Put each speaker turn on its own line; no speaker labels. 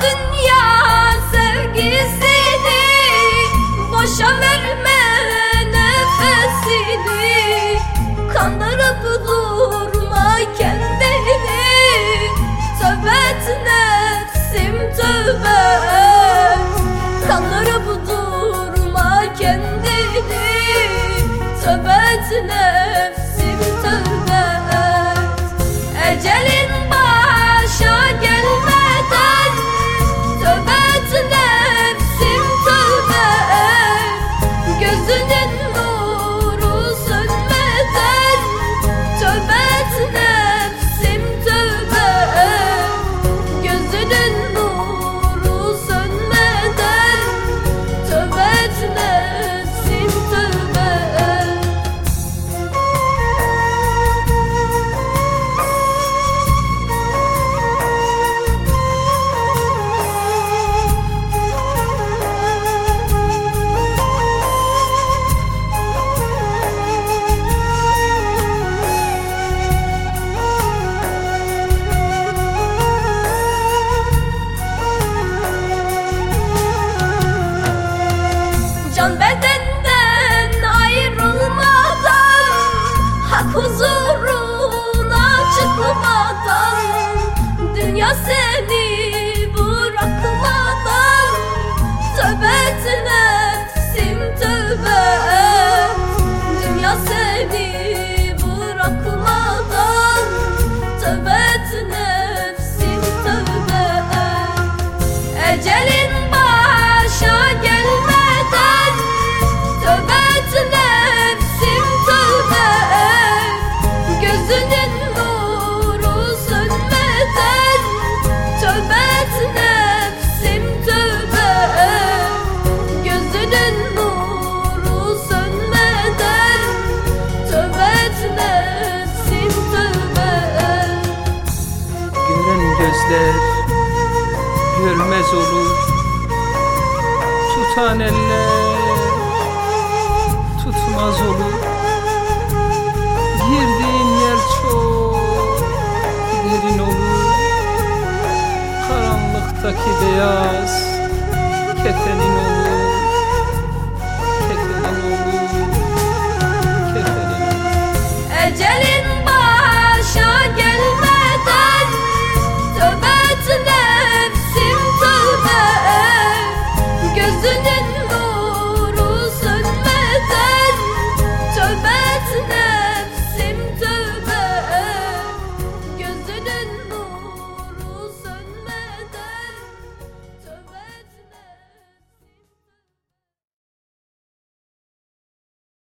dünya sevgisini Boşa verme nefesini. Kandırıp durma kendini Tövbe et tövbe.
tutan eller tutmaz olur. Girdiğin yer çok derin olur. Karanlıktaki beyaz ketenin olur.